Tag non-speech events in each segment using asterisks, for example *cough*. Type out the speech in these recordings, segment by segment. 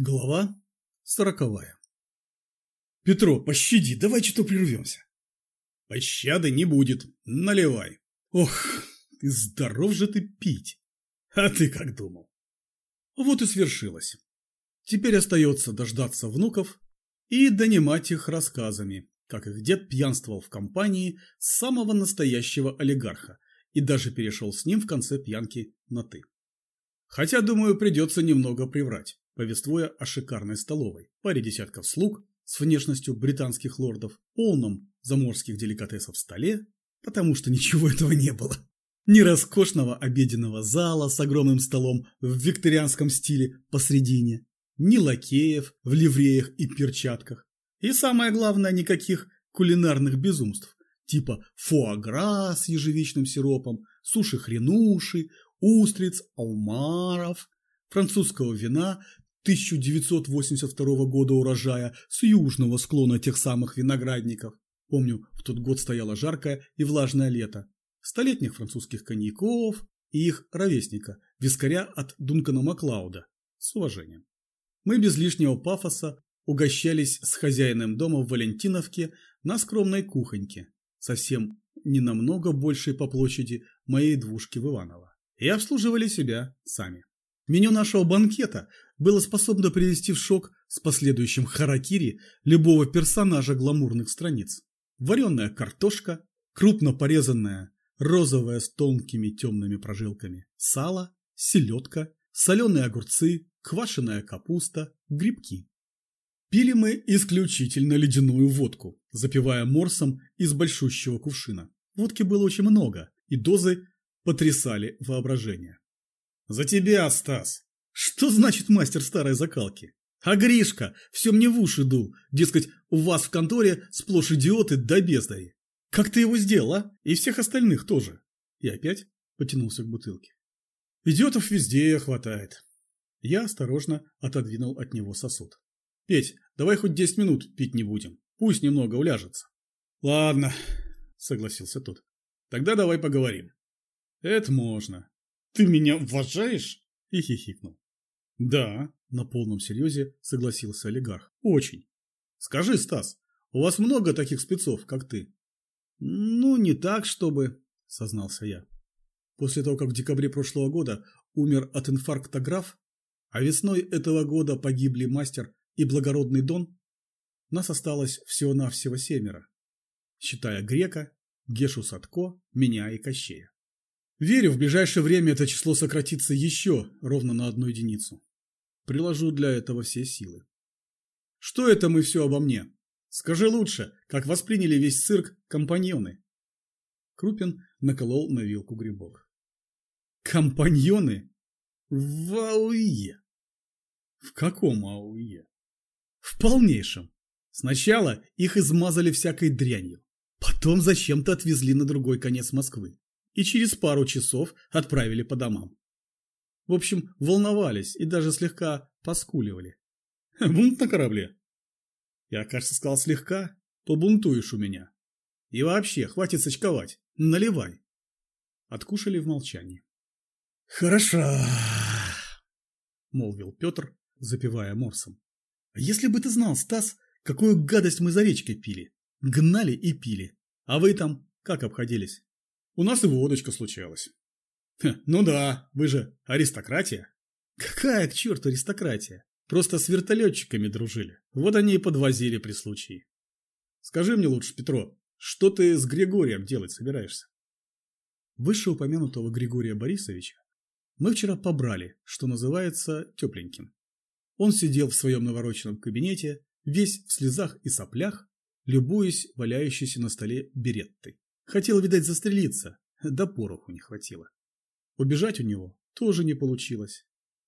Глава сороковая. Петро, пощади, давай что-то прервемся. Пощады не будет, наливай. Ох, ты здоров же ты пить. А ты как думал? Вот и свершилось. Теперь остается дождаться внуков и донимать их рассказами, как их дед пьянствовал в компании самого настоящего олигарха и даже перешел с ним в конце пьянки на «ты». Хотя, думаю, придется немного приврать повествуя о шикарной столовой, паре десятков слуг с внешностью британских лордов, полном заморских деликатесов столе, потому что ничего этого не было. Ни роскошного обеденного зала с огромным столом в викторианском стиле посредине, ни лакеев в ливреях и перчатках. И самое главное, никаких кулинарных безумств, типа фуагра с ежевичным сиропом, суши-хренуши, устриц, алмаров, французского вина 1982 года урожая с южного склона тех самых виноградников. Помню, в тот год стояло жаркое и влажное лето. Столетних французских коньяков и их ровесника, вискаря от Дункана Маклауда. С уважением. Мы без лишнего пафоса угощались с хозяином дома в Валентиновке на скромной кухоньке, совсем не намного большей по площади моей двушки в Иваново, и обслуживали себя сами. Меню нашего банкета было способно привести в шок с последующим харакири любого персонажа гламурных страниц. Вареная картошка, крупно порезанная, розовая с тонкими темными прожилками, сало, селедка, соленые огурцы, квашеная капуста, грибки. Пили мы исключительно ледяную водку, запивая морсом из большущего кувшина. Водки было очень много, и дозы потрясали воображение. «За тебя, Стас!» Что значит мастер старой закалки? А Гришка все мне в уши дул, дескать, у вас в конторе сплошь идиоты да бездари. Как ты его сделал, а? И всех остальных тоже. И опять потянулся к бутылке. Идиотов везде хватает. Я осторожно отодвинул от него сосуд. Петь, давай хоть десять минут пить не будем. Пусть немного уляжется. Ладно, согласился тот. Тогда давай поговорим. Это можно. Ты меня уважаешь? И хихикнул. Да, на полном серьезе согласился олигарх. Очень. Скажи, Стас, у вас много таких спецов, как ты? Ну, не так, чтобы, сознался я. После того, как в декабре прошлого года умер от инфаркта граф, а весной этого года погибли мастер и благородный Дон, нас осталось всего-навсего семеро, считая Грека, Гешу Садко, меня и Кощея. Верю, в ближайшее время это число сократится еще ровно на одну единицу. Приложу для этого все силы. Что это мы все обо мне? Скажи лучше, как восприняли весь цирк компаньоны? Крупин наколол на вилку грибок. Компаньоны? В АУЕ. В каком АУЕ? В полнейшем. Сначала их измазали всякой дрянью. Потом зачем-то отвезли на другой конец Москвы. И через пару часов отправили по домам. В общем, волновались и даже слегка поскуливали. *laughs* Бунт на корабле. Я, кажется, сказал слегка. Побунтуешь у меня. И вообще, хватит сочковать. Наливай. Откушали в молчании. Хорошо, молвил Петр, запивая морсом. А если бы ты знал, Стас, какую гадость мы за речкой пили. Гнали и пили. А вы там как обходились? У нас и водочка случалась. Ну да, вы же аристократия. Какая к черту аристократия? Просто с вертолетчиками дружили. Вот они и подвозили при случае. Скажи мне лучше, Петро, что ты с Григорием делать собираешься? Вышеупомянутого Григория Борисовича мы вчера побрали, что называется, тепленьким. Он сидел в своем навороченном кабинете, весь в слезах и соплях, любуясь валяющейся на столе береттой. Хотел, видать, застрелиться, да пороху не хватило. Убежать у него тоже не получилось.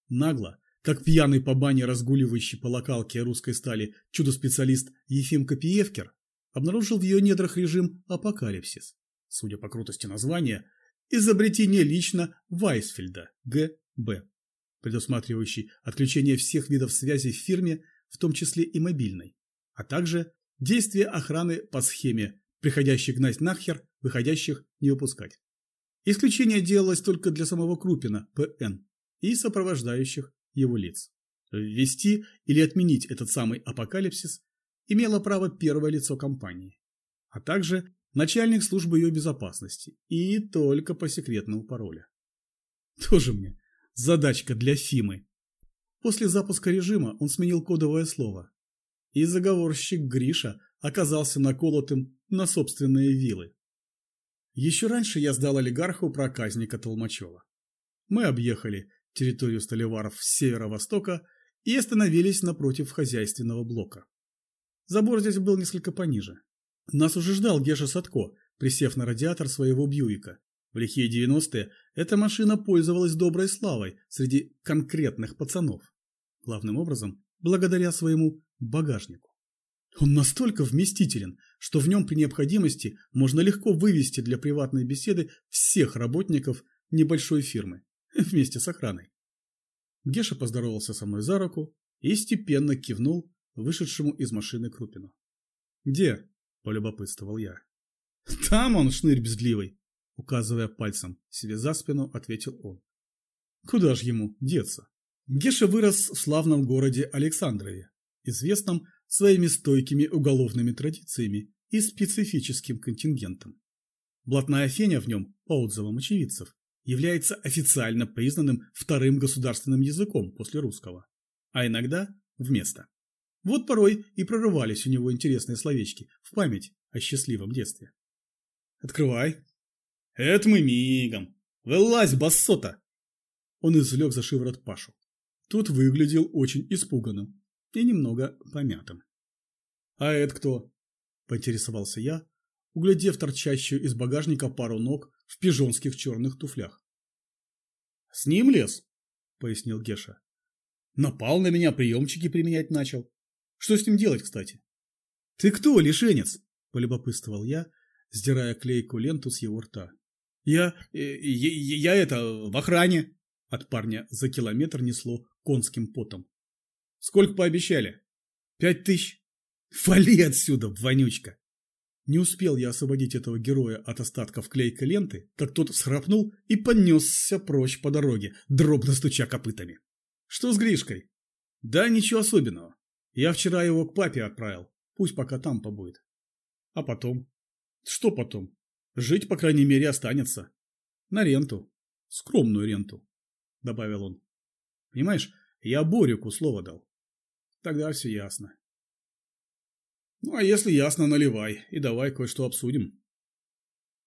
Нагло, как пьяный по бане разгуливающий по локалке русской стали чудо-специалист Ефим Копиевкер, обнаружил в ее недрах режим «Апокалипсис». Судя по крутости названия, изобретение лично Вайсфельда, Г.Б., предусматривающий отключение всех видов связи в фирме, в том числе и мобильной, а также действие охраны по схеме «приходящих гнать нахер, выходящих не выпускать». Исключение делалось только для самого Крупина, П.Н., и сопровождающих его лиц. Ввести или отменить этот самый апокалипсис имело право первое лицо компании, а также начальник службы ее безопасности и только по секретному паролю. Тоже мне задачка для Фимы. После запуска режима он сменил кодовое слово, и заговорщик Гриша оказался наколотым на собственные вилы. Еще раньше я сдал олигарху проказника Толмачева. Мы объехали территорию столеваров с северо-востока и остановились напротив хозяйственного блока. Забор здесь был несколько пониже. Нас уже ждал Геша Садко, присев на радиатор своего Бьюика. В лихие 90-е эта машина пользовалась доброй славой среди конкретных пацанов. Главным образом, благодаря своему багажнику. Он настолько вместителен, что в нем при необходимости можно легко вывести для приватной беседы всех работников небольшой фирмы, *laughs* вместе с охраной. Геша поздоровался со мной за руку и степенно кивнул вышедшему из машины Крупину. «Где?» – полюбопытствовал я. «Там он, шнырь бездливый!» – указывая пальцем себе за спину, ответил он. «Куда ж ему деться?» Геша вырос в славном городе Александрове, известном своими стойкими уголовными традициями и специфическим контингентом. Блатная феня в нем, по отзывам очевидцев, является официально признанным вторым государственным языком после русского, а иногда вместо. Вот порой и прорывались у него интересные словечки в память о счастливом детстве. «Открывай!» «Это мы мигом! Вылазь, басота!» Он извлек за шиворот Пашу. Тот выглядел очень испуганным, и немного помятым. «А это кто?» – поинтересовался я, углядев торчащую из багажника пару ног в пижонских черных туфлях. «С ним лез?» – пояснил Геша. «Напал на меня, приемчики применять начал. Что с ним делать, кстати?» «Ты кто, лишенец?» – полюбопытствовал я, сдирая клейкую ленту с его рта. «Я... я, я это... в охране!» От парня за километр несло конским потом. Сколько пообещали? Пять тысяч. Вали отсюда, вонючка. Не успел я освободить этого героя от остатков клейкой ленты, как тот схрапнул и понесся прочь по дороге, дробно стуча копытами. Что с Гришкой? Да ничего особенного. Я вчера его к папе отправил. Пусть пока там побудет. А потом? Что потом? Жить, по крайней мере, останется. На ренту. Скромную ренту, добавил он. Понимаешь, я Борику слово дал. Тогда все ясно. Ну, а если ясно, наливай, и давай кое-что обсудим.